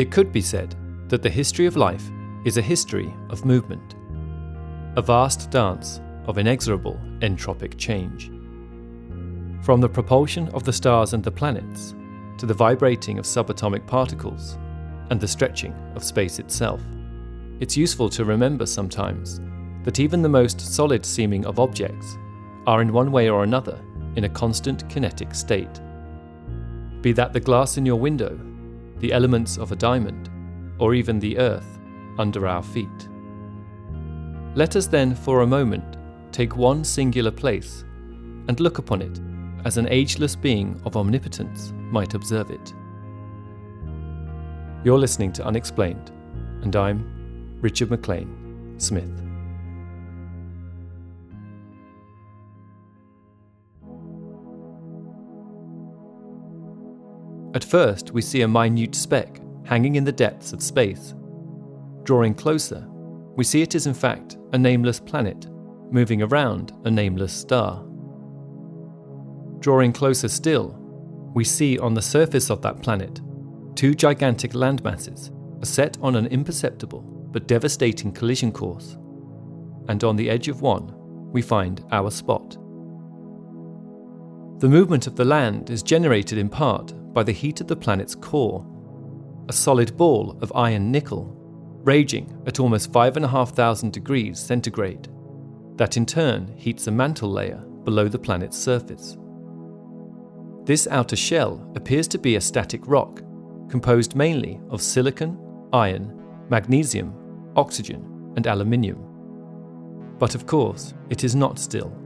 It could be said that the history of life is a history of movement, a vast dance of inexorable entropic change. From the propulsion of the stars and the planets to the vibrating of subatomic particles and the stretching of space itself, it's useful to remember sometimes that even the most solid seeming of objects are in one way or another in a constant kinetic state. Be that the glass in your window, the elements of a diamond, or even the earth under our feet. Let us then, for a moment, take one singular place and look upon it as an ageless being of omnipotence might observe it. You're listening to Unexplained, and I'm Richard MacLean, Smith. At first, we see a minute speck hanging in the depths of space. Drawing closer, we see it is in fact a nameless planet moving around a nameless star. Drawing closer still, we see on the surface of that planet two gigantic landmasses are set on an imperceptible but devastating collision course. And on the edge of one, we find our spot. The movement of the land is generated in part by the heat of the planet's core, a solid ball of iron nickel, raging at almost 5,500 degrees centigrade, that in turn heats a mantle layer below the planet's surface. This outer shell appears to be a static rock, composed mainly of silicon, iron, magnesium, oxygen, and aluminium. But of course, it is not still.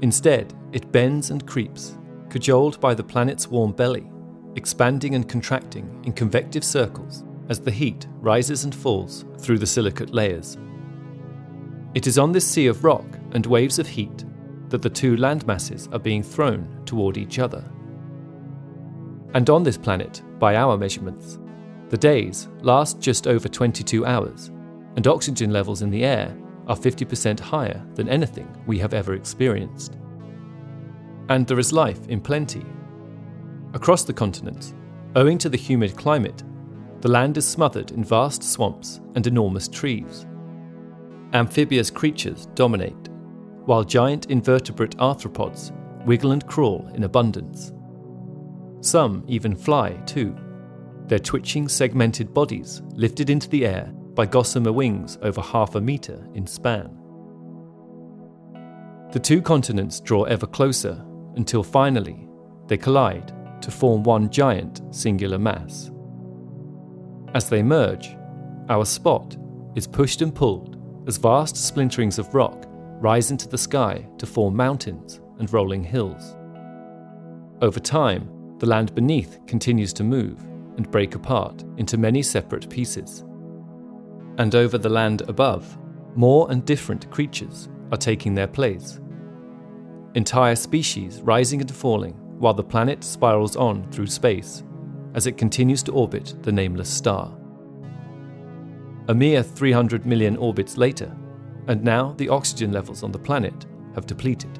Instead, it bends and creeps, cajoled by the planet's warm belly, expanding and contracting in convective circles as the heat rises and falls through the silicate layers. It is on this sea of rock and waves of heat that the two landmasses are being thrown toward each other. And on this planet, by our measurements, the days last just over 22 hours, and oxygen levels in the air are 50% higher than anything we have ever experienced and there is life in plenty. Across the continent, owing to the humid climate, the land is smothered in vast swamps and enormous trees. Amphibious creatures dominate, while giant invertebrate arthropods wiggle and crawl in abundance. Some even fly too, their twitching, segmented bodies lifted into the air by gossamer wings over half a metre in span. The two continents draw ever closer until finally they collide to form one giant singular mass. As they merge, our spot is pushed and pulled as vast splinterings of rock rise into the sky to form mountains and rolling hills. Over time, the land beneath continues to move and break apart into many separate pieces. And over the land above, more and different creatures are taking their place entire species rising and falling while the planet spirals on through space as it continues to orbit the nameless star. A mere 300 million orbits later, and now the oxygen levels on the planet have depleted.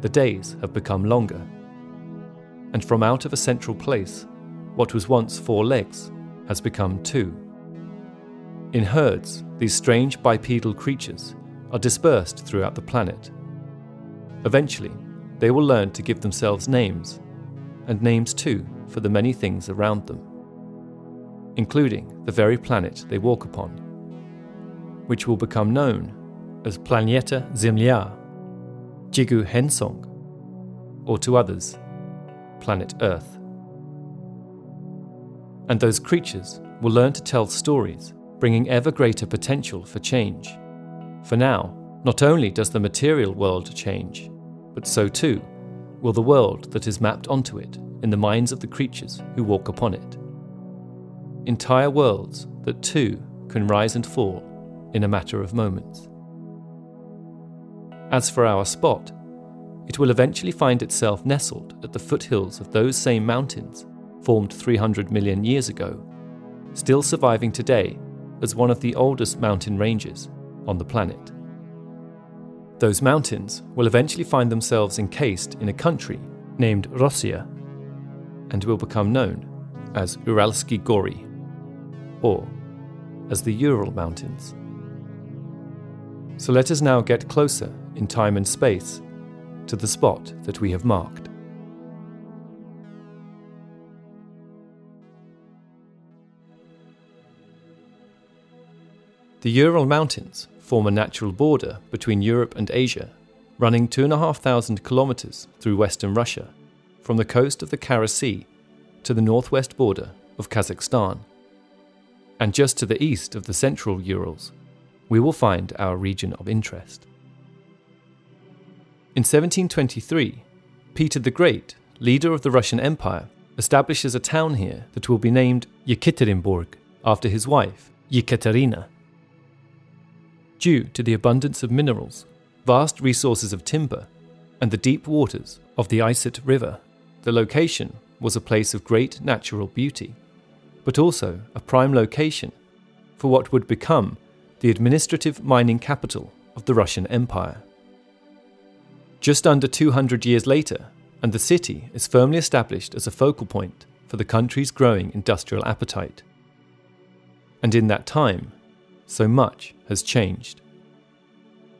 The days have become longer. And from out of a central place, what was once four legs has become two. In herds, these strange bipedal creatures are dispersed throughout the planet Eventually, they will learn to give themselves names, and names too for the many things around them, including the very planet they walk upon, which will become known as Planeta Zemlya, Jigu Hensong, or to others, Planet Earth. And those creatures will learn to tell stories, bringing ever greater potential for change. For now, not only does the material world change, but so too will the world that is mapped onto it in the minds of the creatures who walk upon it. Entire worlds that too can rise and fall in a matter of moments. As for our spot, it will eventually find itself nestled at the foothills of those same mountains formed 300 million years ago, still surviving today as one of the oldest mountain ranges on the planet. Those mountains will eventually find themselves encased in a country named Russia and will become known as Uralsky Gory. or as the Ural Mountains. So let us now get closer in time and space to the spot that we have marked. The Ural Mountains form a natural border between Europe and Asia, running 2,500 kilometers through western Russia, from the coast of the Kara Sea to the northwest border of Kazakhstan. And just to the east of the central Urals, we will find our region of interest. In 1723, Peter the Great, leader of the Russian Empire, establishes a town here that will be named Yekaterinburg after his wife, Yekaterina. Due to the abundance of minerals, vast resources of timber, and the deep waters of the Iset River, the location was a place of great natural beauty, but also a prime location for what would become the administrative mining capital of the Russian Empire. Just under 200 years later, and the city is firmly established as a focal point for the country's growing industrial appetite. And in that time, so much has changed.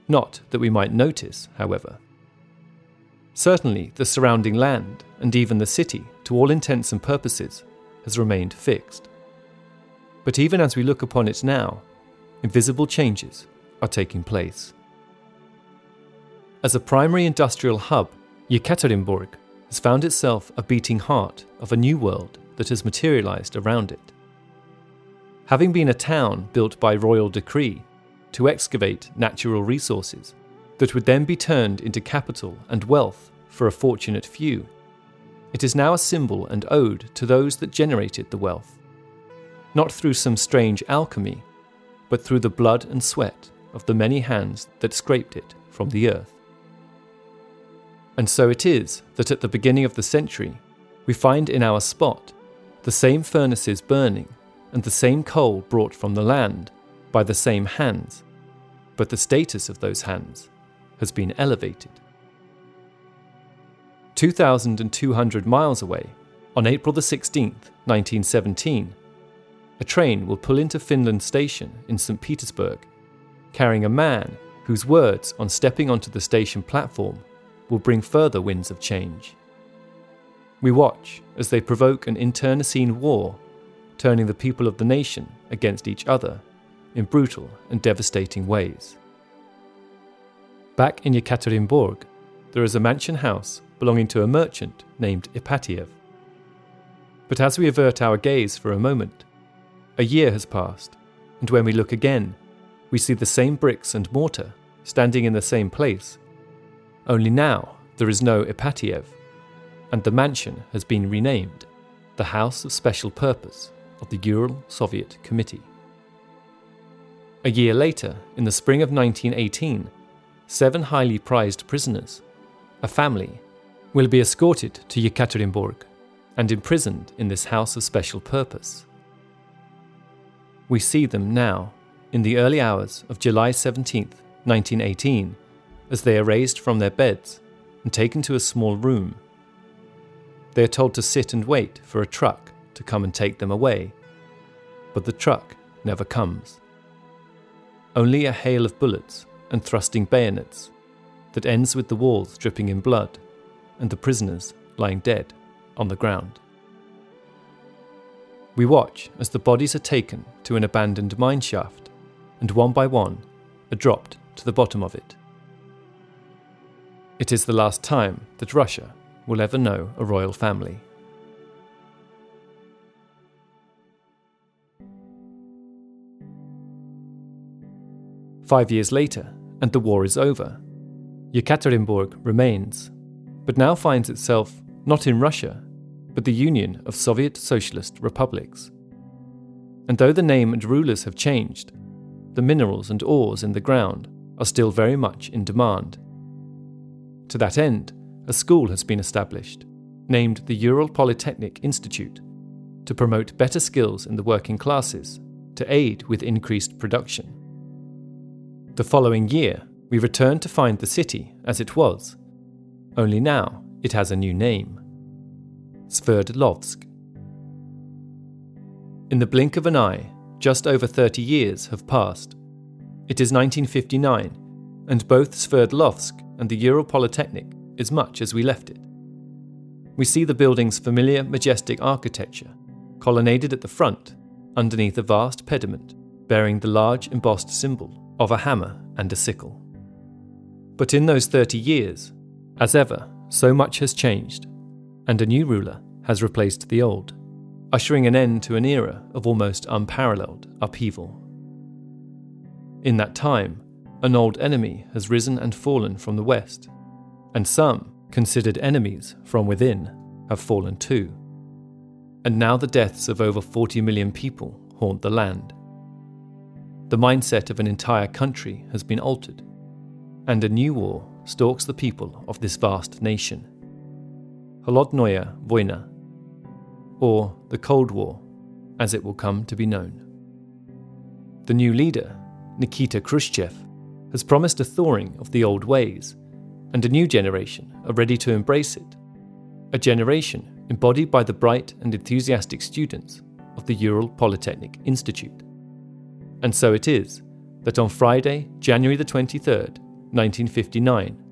Not that we might notice, however. Certainly, the surrounding land, and even the city, to all intents and purposes, has remained fixed. But even as we look upon it now, invisible changes are taking place. As a primary industrial hub, Yekaterinburg has found itself a beating heart of a new world that has materialized around it. Having been a town built by royal decree to excavate natural resources that would then be turned into capital and wealth for a fortunate few, it is now a symbol and ode to those that generated the wealth. Not through some strange alchemy, but through the blood and sweat of the many hands that scraped it from the earth. And so it is that at the beginning of the century, we find in our spot the same furnaces burning and the same coal brought from the land by the same hands, but the status of those hands has been elevated. 2,200 miles away, on April the 16th, 1917, a train will pull into Finland Station in St. Petersburg, carrying a man whose words on stepping onto the station platform will bring further winds of change. We watch as they provoke an internecine war, turning the people of the nation against each other in brutal and devastating ways. Back in Yekaterinburg, there is a mansion house belonging to a merchant named Ipatiev. But as we avert our gaze for a moment, a year has passed, and when we look again, we see the same bricks and mortar standing in the same place only now there is no Ipatiev, and the mansion has been renamed the House of Special Purpose of the Ural Soviet Committee. A year later, in the spring of 1918, seven highly prized prisoners, a family, will be escorted to Yekaterinburg and imprisoned in this House of Special Purpose. We see them now, in the early hours of July 17, 1918, as they are raised from their beds and taken to a small room. They are told to sit and wait for a truck to come and take them away, but the truck never comes. Only a hail of bullets and thrusting bayonets that ends with the walls dripping in blood and the prisoners lying dead on the ground. We watch as the bodies are taken to an abandoned mine shaft, and one by one are dropped to the bottom of it. It is the last time that Russia will ever know a royal family. Five years later, and the war is over. Yekaterinburg remains, but now finds itself not in Russia, but the Union of Soviet Socialist Republics. And though the name and rulers have changed, the minerals and ores in the ground are still very much in demand. To that end, a school has been established, named the Ural Polytechnic Institute, to promote better skills in the working classes to aid with increased production. The following year, we return to find the city as it was, only now it has a new name Sverdlovsk. In the blink of an eye, just over 30 years have passed. It is 1959, and both Sverdlovsk and the Ural Polytechnic is much as we left it. We see the building's familiar, majestic architecture, colonnaded at the front, underneath a vast pediment bearing the large embossed symbol of a hammer and a sickle. But in those 30 years, as ever, so much has changed, and a new ruler has replaced the old, ushering an end to an era of almost unparalleled upheaval. In that time, an old enemy has risen and fallen from the west, and some, considered enemies from within, have fallen too. And now the deaths of over 40 million people haunt the land. The mindset of an entire country has been altered, and a new war stalks the people of this vast nation. Holodnoya Vojna, or the Cold War, as it will come to be known. The new leader, Nikita Khrushchev, has promised a thawing of the old ways, and a new generation are ready to embrace it. A generation embodied by the bright and enthusiastic students of the Ural Polytechnic Institute. And so it is that on Friday, January the 23rd, 1959,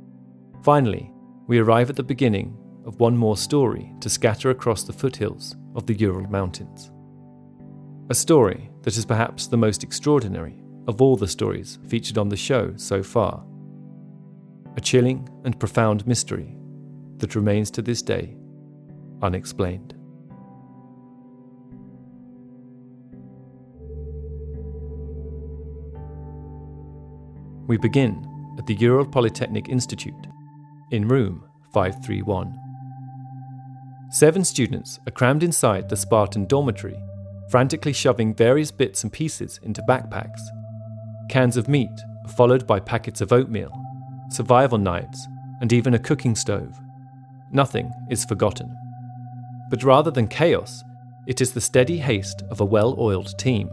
finally, we arrive at the beginning of one more story to scatter across the foothills of the Ural Mountains. A story that is perhaps the most extraordinary of all the stories featured on the show so far. A chilling and profound mystery that remains to this day unexplained. We begin at the Ural Polytechnic Institute in room 531. Seven students are crammed inside the Spartan dormitory, frantically shoving various bits and pieces into backpacks Cans of meat, followed by packets of oatmeal, survival knives, and even a cooking stove. Nothing is forgotten. But rather than chaos, it is the steady haste of a well oiled team.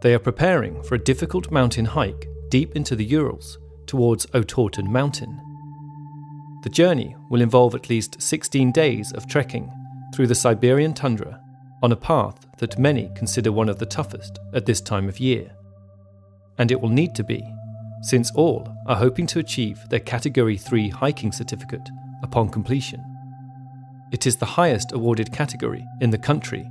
They are preparing for a difficult mountain hike deep into the Urals towards Otorten Mountain. The journey will involve at least 16 days of trekking through the Siberian tundra on a path that many consider one of the toughest at this time of year and it will need to be, since all are hoping to achieve their Category 3 hiking certificate upon completion. It is the highest awarded category in the country,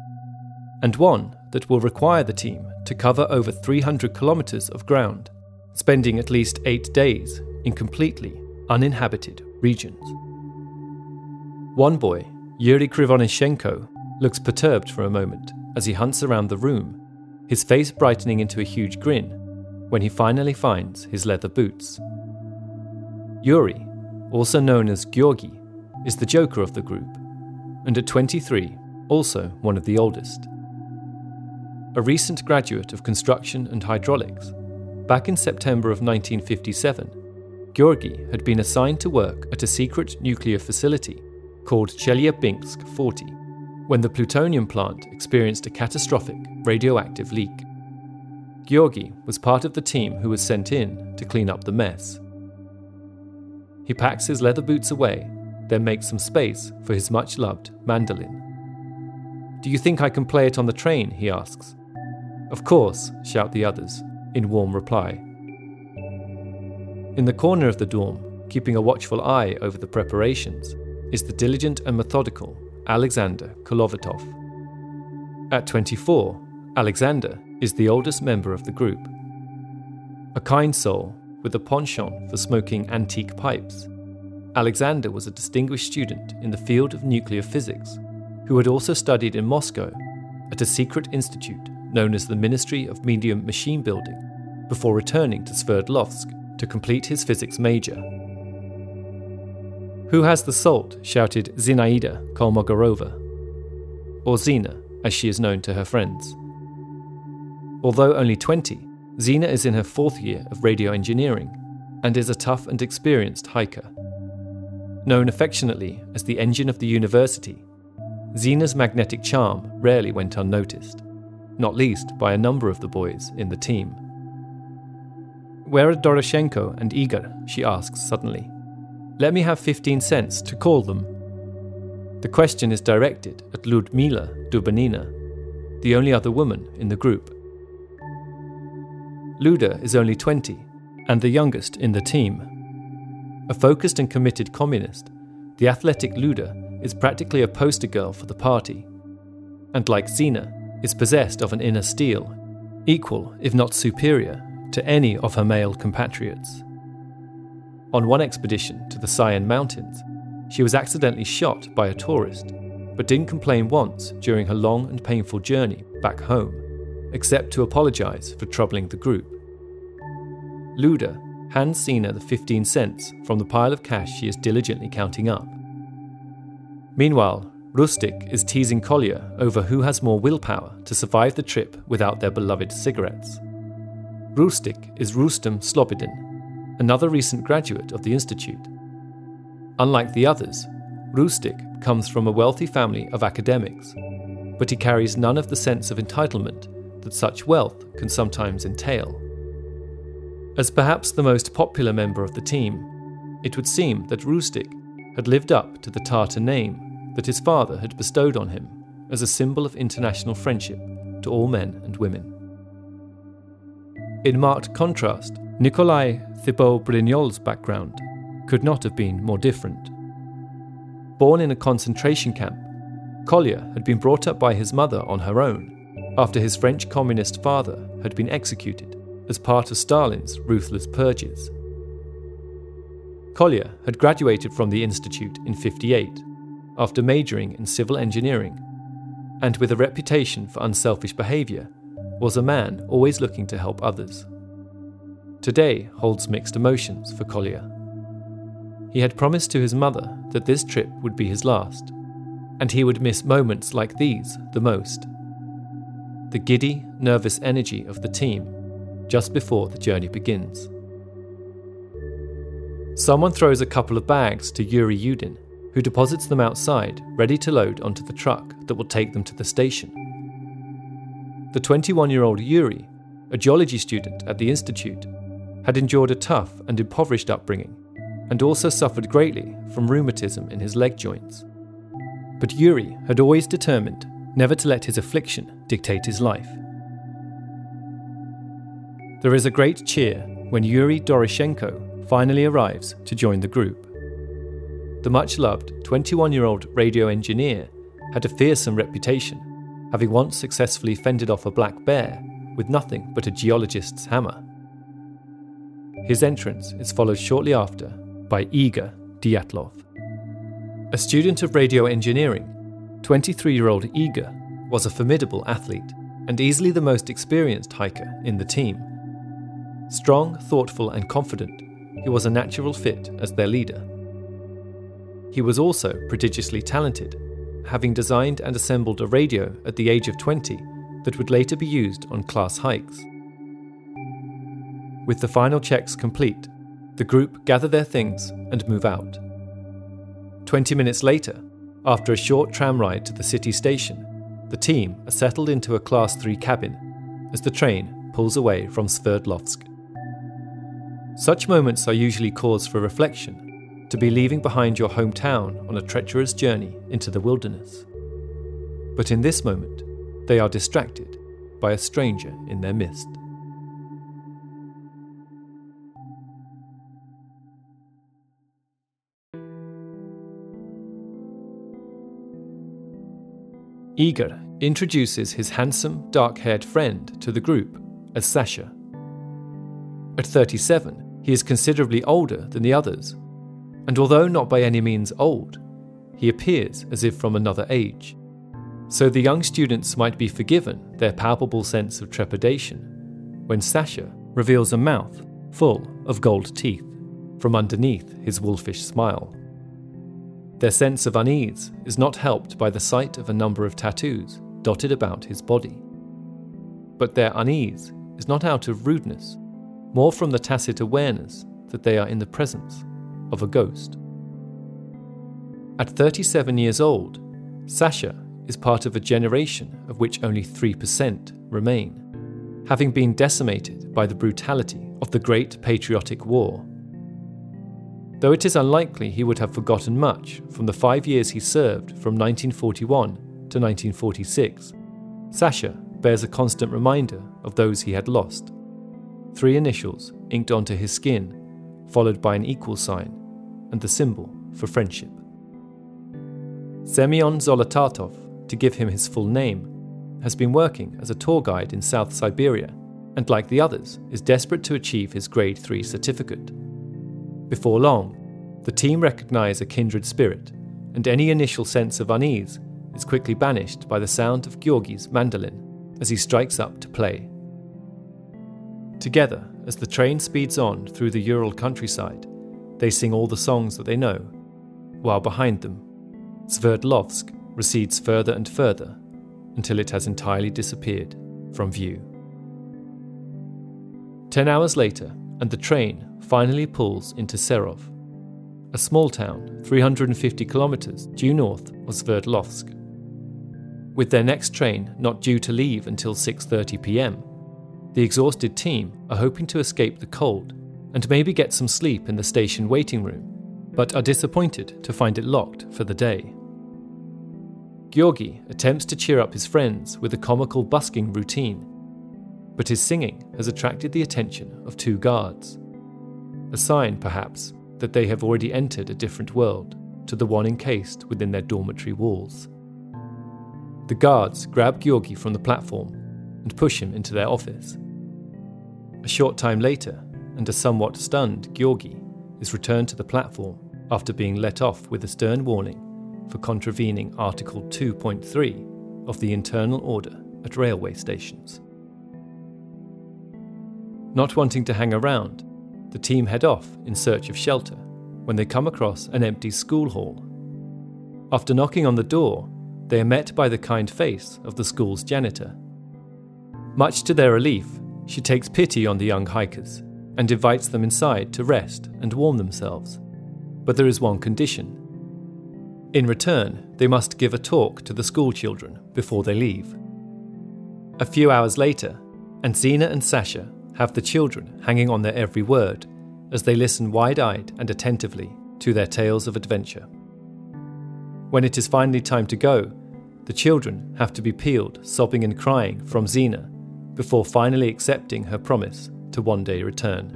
and one that will require the team to cover over 300 kilometres of ground, spending at least eight days in completely uninhabited regions. One boy, Yuri Krivonishenko, looks perturbed for a moment as he hunts around the room, his face brightening into a huge grin when he finally finds his leather boots. Yuri, also known as Georgi, is the joker of the group, and at 23, also one of the oldest. A recent graduate of construction and hydraulics, back in September of 1957, Georgi had been assigned to work at a secret nuclear facility called Chelyabinsk 40 when the plutonium plant experienced a catastrophic radioactive leak. Georgi was part of the team who was sent in to clean up the mess. He packs his leather boots away, then makes some space for his much loved mandolin. Do you think I can play it on the train? he asks. Of course, shout the others, in warm reply. In the corner of the dorm, keeping a watchful eye over the preparations, is the diligent and methodical Alexander Kolevatov. At 24, Alexander is the oldest member of the group. A kind soul with a penchant for smoking antique pipes, Alexander was a distinguished student in the field of nuclear physics who had also studied in Moscow at a secret institute known as the Ministry of Medium Machine Building before returning to Sverdlovsk to complete his physics major. Who has the salt? shouted Zinaida Kolmogorova, or Zina, as she is known to her friends. Although only 20, Zina is in her fourth year of radio engineering and is a tough and experienced hiker. Known affectionately as the engine of the university, Zina's magnetic charm rarely went unnoticed, not least by a number of the boys in the team. Where are Doroshenko and Igor? she asks suddenly. Let me have 15 cents to call them. The question is directed at Ludmila Dubinina, the only other woman in the group. Luda is only 20 and the youngest in the team. A focused and committed communist, the athletic Luda is practically a poster girl for the party, and like Zina, is possessed of an inner steel, equal, if not superior, to any of her male compatriots. On one expedition to the Sayan Mountains, she was accidentally shot by a tourist, but didn't complain once during her long and painful journey back home, except to apologize for troubling the group. Luda hands Zina the 15 cents from the pile of cash she is diligently counting up. Meanwhile, Rustik is teasing Kolya over who has more willpower to survive the trip without their beloved cigarettes. Rustik is Rustem Slobodin, another recent graduate of the Institute. Unlike the others, Rustik comes from a wealthy family of academics, but he carries none of the sense of entitlement that such wealth can sometimes entail. As perhaps the most popular member of the team, it would seem that Rustik had lived up to the Tartar name that his father had bestowed on him as a symbol of international friendship to all men and women. In marked contrast, Nikolai Thibeaux-Brignolle's background could not have been more different. Born in a concentration camp, Kolya had been brought up by his mother on her own after his French communist father had been executed as part of Stalin's ruthless purges. Kolya had graduated from the institute in 58 after majoring in civil engineering, and with a reputation for unselfish behaviour, was a man always looking to help others. Today holds mixed emotions for Kolya. He had promised to his mother that this trip would be his last, and he would miss moments like these the most. The giddy, nervous energy of the team just before the journey begins. Someone throws a couple of bags to Yuri Yudin, who deposits them outside, ready to load onto the truck that will take them to the station. The 21 year old Yuri, a geology student at the Institute, had endured a tough and impoverished upbringing and also suffered greatly from rheumatism in his leg joints. But Yuri had always determined never to let his affliction dictate his life. There is a great cheer when Yuri Doroshenko finally arrives to join the group the much loved 21 year old radio engineer had a fearsome reputation, having once successfully fended off a black bear with nothing but a geologist's hammer. His entrance is followed shortly after by Igor Dyatlov. A student of radio engineering, 23 year old Igor was a formidable athlete and easily the most experienced hiker in the team. Strong, thoughtful, and confident, he was a natural fit as their leader. He was also prodigiously talented, having designed and assembled a radio at the age of 20 that would later be used on class hikes. With the final checks complete, the group gather their things and move out. 20 minutes later, after a short tram ride to the city station, the team are settled into a Class 3 cabin as the train pulls away from Sverdlovsk. Such moments are usually cause for reflection to be leaving behind your hometown on a treacherous journey into the wilderness. But in this moment, they are distracted by a stranger in their midst. Igor introduces his handsome, dark haired friend to the group as Sasha. At 37, he is considerably older than the others and although not by any means old, he appears as if from another age. So the young students might be forgiven their palpable sense of trepidation when Sasha reveals a mouth full of gold teeth from underneath his wolfish smile. Their sense of unease is not helped by the sight of a number of tattoos dotted about his body. But their unease is not out of rudeness, more from the tacit awareness that they are in the presence of a ghost. At 37 years old, Sasha is part of a generation of which only 3% remain, having been decimated by the brutality of the Great Patriotic War. Though it is unlikely he would have forgotten much from the five years he served from 1941 to 1946, Sasha bears a constant reminder of those he had lost. Three initials inked onto his skin, followed by an equal sign and the symbol for friendship. Semyon Zolotaryov, to give him his full name, has been working as a tour guide in South Siberia and, like the others, is desperate to achieve his Grade 3 certificate. Before long, the team recognise a kindred spirit, and any initial sense of unease is quickly banished by the sound of Georgi's mandolin as he strikes up to play. Together, as the train speeds on through the Ural countryside, they sing all the songs that they know, while behind them, Sverdlovsk recedes further and further until it has entirely disappeared from view. Ten hours later, and the train finally pulls into Serov, a small town 350 kilometers due north of Sverdlovsk. With their next train not due to leave until 6:30 p.m., the exhausted team are hoping to escape the cold and maybe get some sleep in the station waiting room, but are disappointed to find it locked for the day. Georgi attempts to cheer up his friends with a comical busking routine, but his singing has attracted the attention of two guards. A sign, perhaps, that they have already entered a different world to the one encased within their dormitory walls. The guards grab Georgi from the platform and push him into their office. A short time later, and a somewhat stunned Georgi is returned to the platform after being let off with a stern warning for contravening Article 2.3 of the Internal Order at railway stations. Not wanting to hang around, the team head off in search of shelter when they come across an empty school hall. After knocking on the door, they are met by the kind face of the school's janitor. Much to their relief, she takes pity on the young hikers and invites them inside to rest and warm themselves. But there is one condition. In return, they must give a talk to the schoolchildren before they leave. A few hours later, and Zina and Sasha have the children hanging on their every word as they listen wide eyed and attentively to their tales of adventure. When it is finally time to go, the children have to be peeled, sobbing and crying, from Zina before finally accepting her promise to one day return.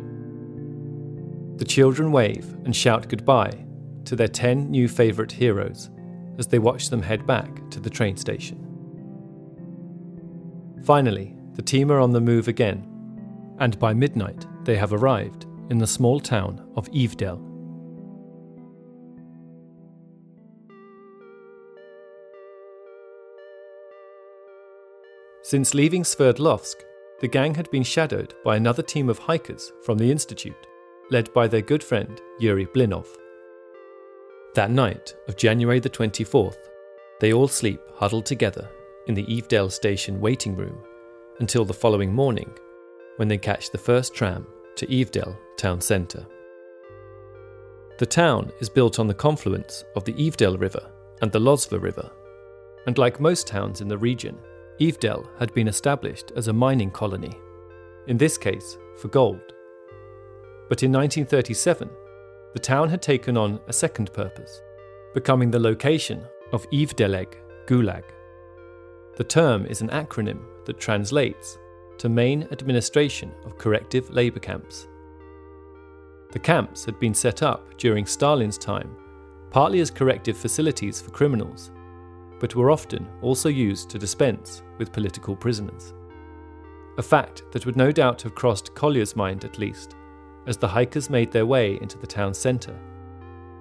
The children wave and shout goodbye to their 10 new favourite heroes as they watch them head back to the train station. Finally, the team are on the move again, and by midnight they have arrived in the small town of Ivdel. Since leaving Sverdlovsk, the gang had been shadowed by another team of hikers from the Institute, led by their good friend Yuri Blinov. That night of January the 24th, they all sleep huddled together in the Ivdel station waiting room until the following morning when they catch the first tram to Ivdel town centre. The town is built on the confluence of the Ivdel River and the Lozva River, and like most towns in the region, Ivdel had been established as a mining colony, in this case for gold. But in 1937, the town had taken on a second purpose, becoming the location of Ivdellag Gulag. The term is an acronym that translates to Main Administration of Corrective Labour Camps. The camps had been set up during Stalin's time, partly as corrective facilities for criminals but were often also used to dispense with political prisoners. A fact that would no doubt have crossed Kolya's mind at least, as the hikers made their way into the town centre,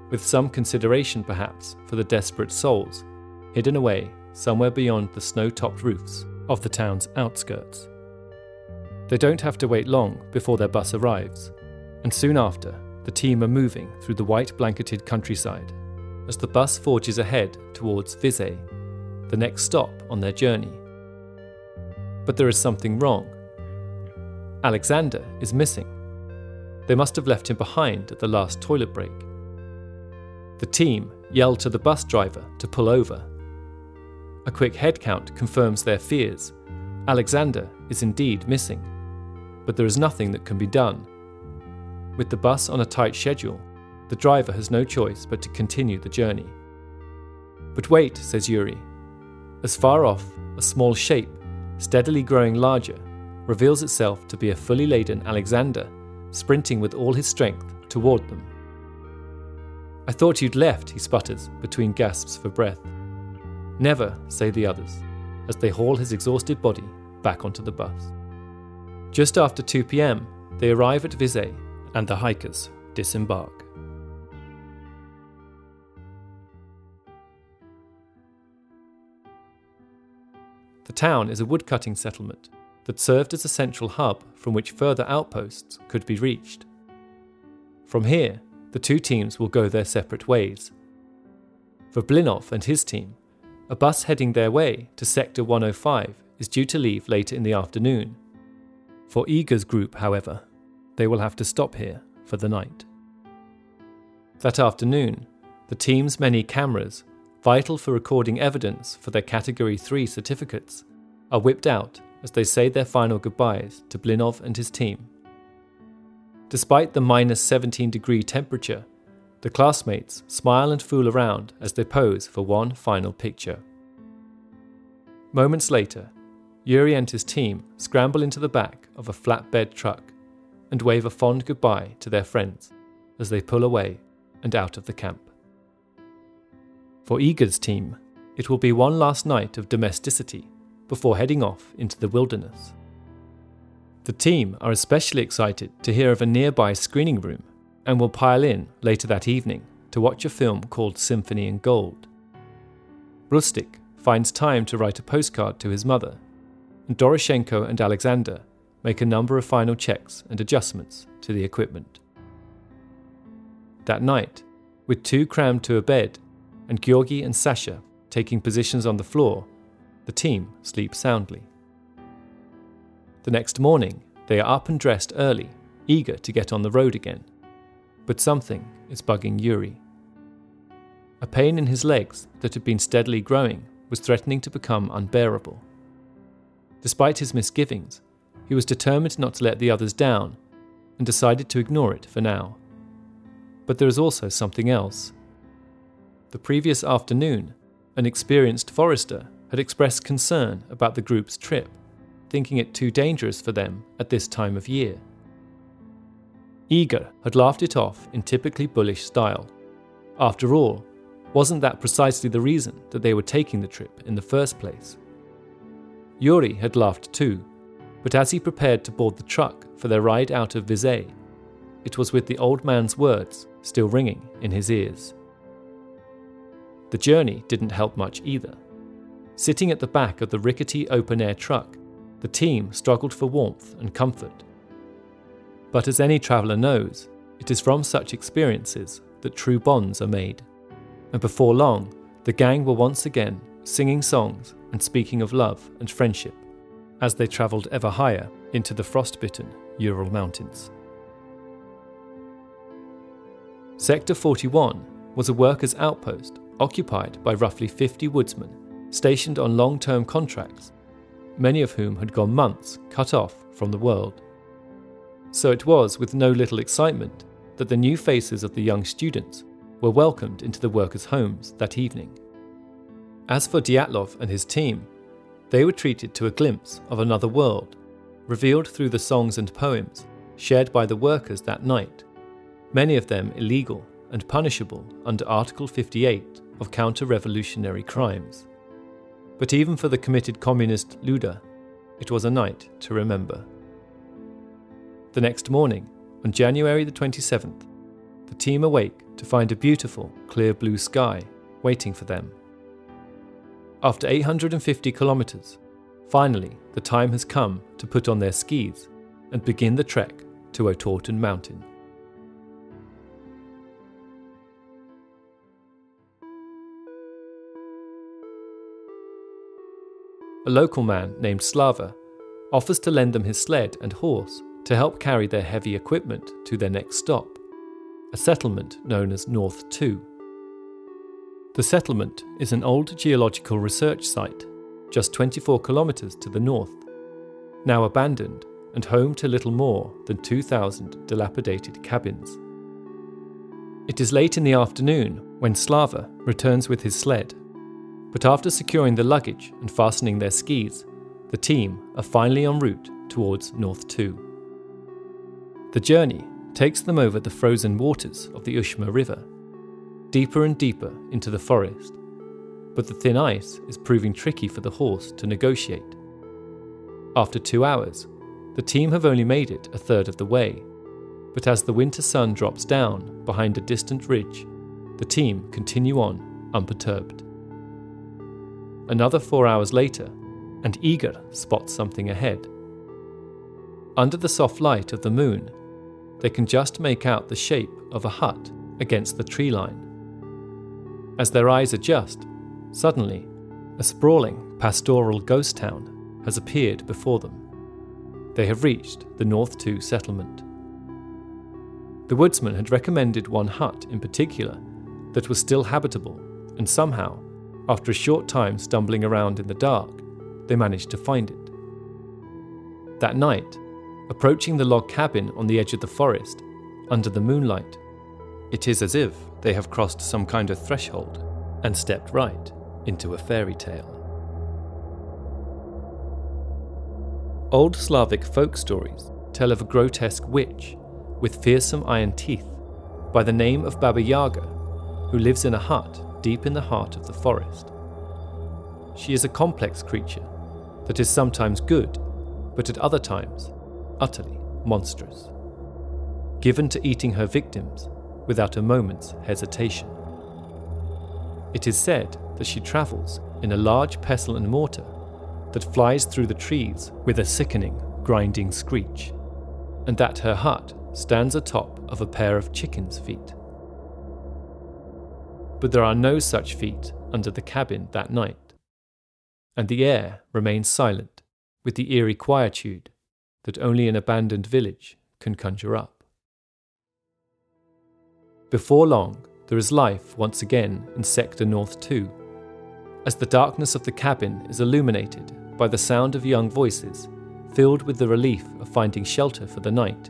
with some consideration perhaps for the desperate souls hidden away somewhere beyond the snow topped roofs of the town's outskirts. They don't have to wait long before their bus arrives, and soon after, the team are moving through the white blanketed countryside as the bus forges ahead towards Vizhay, the next stop on their journey. But there is something wrong. Alexander is missing. They must have left him behind at the last toilet break. The team yell to the bus driver to pull over. A quick head count confirms their fears. Alexander is indeed missing, but there is nothing that can be done. With the bus on a tight schedule, the driver has no choice but to continue the journey. But wait, says Yuri. As far off, a small shape steadily growing larger, reveals itself to be a fully laden Alexander, sprinting with all his strength toward them. I thought you'd left, he sputters between gasps for breath. Never, say the others, as they haul his exhausted body back onto the bus. Just after 2 pm, they arrive at Vizhay and the hikers disembark. The town is a woodcutting settlement that served as a central hub from which further outposts could be reached. From here, the two teams will go their separate ways. For Blinov and his team, a bus heading their way to Sector 105 is due to leave later in the afternoon. For Igor's group, however, they will have to stop here for the night. That afternoon, the team's many cameras, vital for recording evidence for their Category 3 certificates, are whipped out as they say their final goodbyes to Blinov and his team. Despite the minus 17 degree temperature, the classmates smile and fool around as they pose for one final picture. Moments later, Yuri and his team scramble into the back of a flatbed truck and wave a fond goodbye to their friends as they pull away and out of the camp. For Igor's team, it will be one last night of domesticity before heading off into the wilderness. The team are especially excited to hear of a nearby screening room and will pile in later that evening to watch a film called Symphony in Gold. Rustik finds time to write a postcard to his mother, and Doroshenko and Alexander make a number of final checks and adjustments to the equipment. That night, with two crammed to a bed and Georgi and Sasha taking positions on the floor, the team sleep soundly. The next morning, they are up and dressed early, eager to get on the road again. But something is bugging Yuri. A pain in his legs that had been steadily growing was threatening to become unbearable. Despite his misgivings, he was determined not to let the others down and decided to ignore it for now. But there is also something else. The previous afternoon, an experienced forester had expressed concern about the group's trip, thinking it too dangerous for them at this time of year. Igor had laughed it off in typically bullish style. After all, wasn't that precisely the reason that they were taking the trip in the first place? Yuri had laughed too, but as he prepared to board the truck for their ride out of Vizhay, it was with the old man's words still ringing in his ears. The journey didn't help much either. Sitting at the back of the rickety open air truck, the team struggled for warmth and comfort. But as any traveller knows, it is from such experiences that true bonds are made. And before long, the gang were once again singing songs and speaking of love and friendship as they travelled ever higher into the frostbitten Ural Mountains. Sector 41 was a workers' outpost occupied by roughly 50 woodsmen stationed on long term contracts, many of whom had gone months cut off from the world. So it was with no little excitement that the new faces of the young students were welcomed into the workers' homes that evening. As for Dyatlov and his team, they were treated to a glimpse of another world, revealed through the songs and poems shared by the workers that night, many of them illegal and punishable under Article 58 of counter revolutionary crimes. But even for the committed communist Luda, it was a night to remember. The next morning, on January the 27th, the team awake to find a beautiful, clear blue sky waiting for them. After 850 kilometres, finally the time has come to put on their skis and begin the trek to Otorten Mountain. A local man named Slava offers to lend them his sled and horse to help carry their heavy equipment to their next stop, a settlement known as North 2. The settlement is an old geological research site just 24 kilometres to the north, now abandoned and home to little more than 2,000 dilapidated cabins. It is late in the afternoon when Slava returns with his sled but after securing the luggage and fastening their skis, the team are finally en route towards North 2. The journey takes them over the frozen waters of the Ushma River, deeper and deeper into the forest, but the thin ice is proving tricky for the horse to negotiate. After two hours, the team have only made it a third of the way, but as the winter sun drops down behind a distant ridge, the team continue on unperturbed. Another four hours later, and Igor spots something ahead. Under the soft light of the moon, they can just make out the shape of a hut against the tree line. As their eyes adjust, suddenly, a sprawling pastoral ghost town has appeared before them. They have reached the North 2 settlement. The woodsman had recommended one hut in particular that was still habitable, and somehow, after a short time stumbling around in the dark, they managed to find it. That night, approaching the log cabin on the edge of the forest, under the moonlight. It is as if they have crossed some kind of threshold and stepped right into a fairy tale. Old Slavic folk stories tell of a grotesque witch with fearsome iron teeth by the name of Baba Yaga, who lives in a hut deep in the heart of the forest. She is a complex creature that is sometimes good, but at other times utterly monstrous, given to eating her victims without a moment's hesitation. It is said that she travels in a large pestle and mortar that flies through the trees with a sickening, grinding screech, and that her hut stands atop of a pair of chickens' feet. But there are no such feet under the cabin that night, and the air remains silent with the eerie quietude that only an abandoned village can conjure up. Before long, there is life once again in Sector North 2, as the darkness of the cabin is illuminated by the sound of young voices, filled with the relief of finding shelter for the night,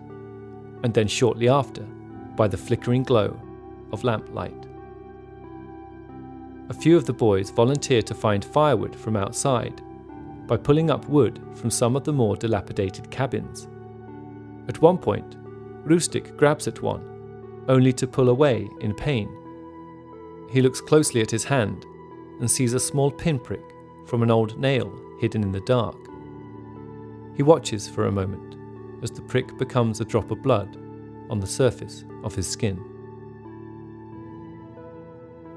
and then shortly after, by the flickering glow of lamplight. A few of the boys volunteer to find firewood from outside by pulling up wood from some of the more dilapidated cabins. At one point, Rustem grabs at one, only to pull away in pain. He looks closely at his hand and sees a small pinprick from an old nail hidden in the dark. He watches for a moment as the prick becomes a drop of blood on the surface of his skin.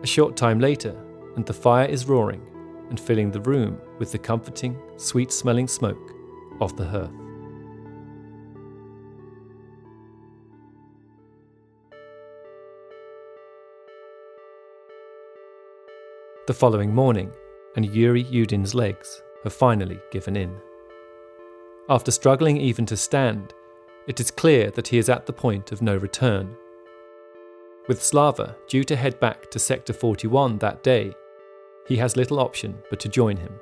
A short time later, and the fire is roaring, and filling the room with the comforting, sweet smelling smoke of the hearth. The following morning, and Yuri Yudin's legs have finally given in. After struggling even to stand, it is clear that he is at the point of no return. With Slava due to head back to Sector 41 that day, he has little option but to join him.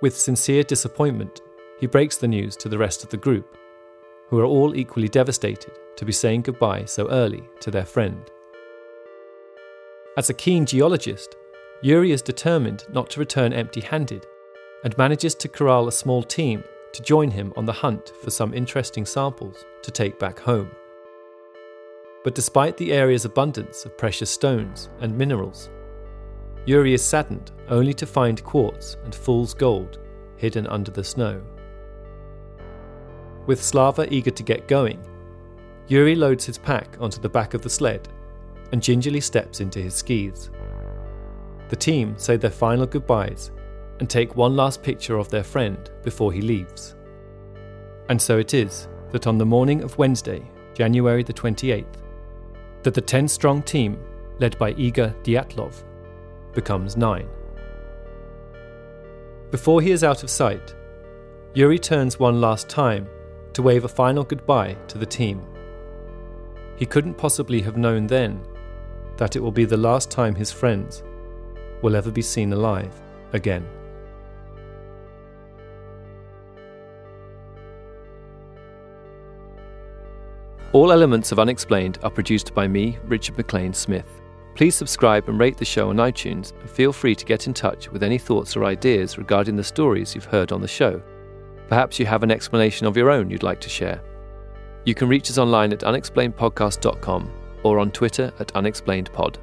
With sincere disappointment, he breaks the news to the rest of the group, who are all equally devastated to be saying goodbye so early to their friend. As a keen geologist, Yuri is determined not to return empty handed and manages to corral a small team to join him on the hunt for some interesting samples to take back home. But despite the area's abundance of precious stones and minerals, Yuri is saddened only to find quartz and fool's gold hidden under the snow. With Slava eager to get going, Yuri loads his pack onto the back of the sled and gingerly steps into his skis. The team say their final goodbyes and take one last picture of their friend before he leaves. And so it is that on the morning of Wednesday, January the 28th, that the 10 strong team, led by Igor Dyatlov, becomes nine. Before he is out of sight, Yuri turns one last time to wave a final goodbye to the team. He couldn't possibly have known then that it will be the last time his friends will ever be seen alive again. All elements of Unexplained are produced by me, Richard McLean Smith Please subscribe and rate the show on iTunes and feel free to get in touch with any thoughts or ideas regarding the stories you've heard on the show. Perhaps you have an explanation of your own you'd like to share. You can reach us online at unexplainedpodcast.com or on Twitter at unexplainedpod.